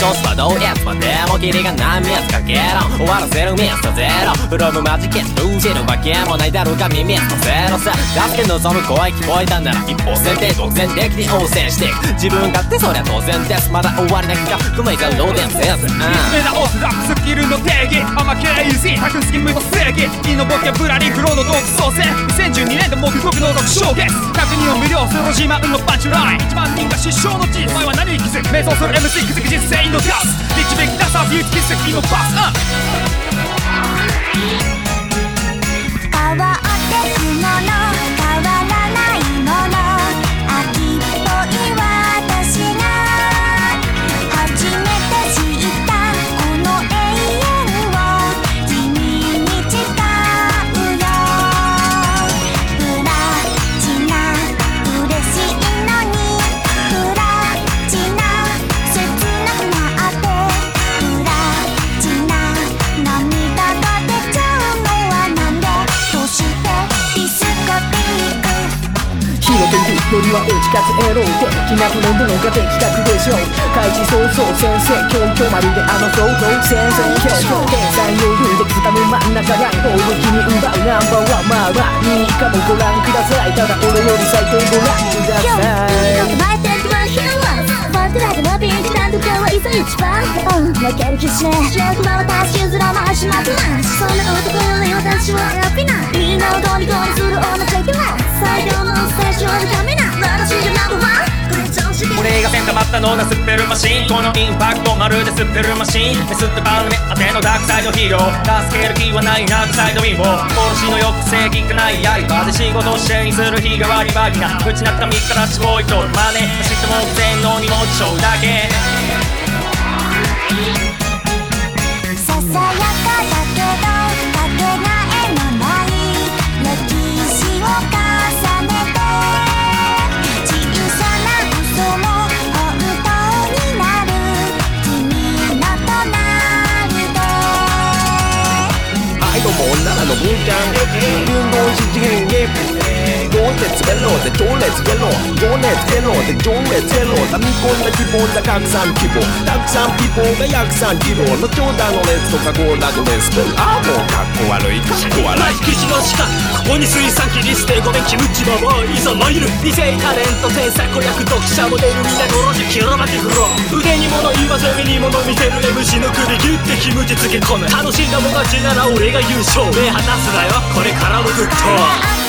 調子はどうやつまでも霧が何ミスかけろ。終わらせるミストゼロフロムマジケット知るわけもないだろうが耳ストゼロさ助け望む声聞こえたんなら一歩先手独善的に応戦していく自分勝手そりゃ当然ですまだ終わりなきゃ不明じゃローデンセンス見つめ直すラップスキルの定義甘けれイジー白スキムの正義いのボキャブラリーフローの洞窟創生2012年で目録の独ショーケース100人を魅了する自慢のパンチライン1万人が失笑の地お前は何に気づく瞑想する MC 気づく実践のガス導き出さビューティー奇よりは打ち勝つエロで気なく飲むのが的確でしょう開始早々先生教教まるであの想像先生表情天才余裕で掴む真ん中ラインボール君奪うナンバーワンまあまあい。い。かもご覧ください。ただ俺より最低ご覧くだ今日さい。前転とはヒューマンファンテライトのピがセンターバッターのなスッペルマシンこのインパクトまるでスッペルマシン。メスって番組当てのダークサイドヒーロー。助ける気はないダークサイドウィンボー殺しの抑制効かない刃で仕事を支援する日替わりバギなうちなった3日らしボイとマネ走っても全能に持ちょうだけはいどうも奈良の文ちゃん運動七変化情熱ベロで情熱ゲロ情熱ゲロで情熱ゲロ溜み込んだ希望だ拡散希望たくさん希望が約3キロの長蛇の列とかゴーラドレスペルああもうかっこ悪いかっこ悪い記事の下こに水産機リステごめんキムチババアいざ参る異性タレント天才子役読者モデルみんな殺しキロバキフロー腕に物言わず身に物見せる MC の首ギュッてキムチつけ込む楽しんだもがちなら俺が優勝。目離すなよ。これからもずっと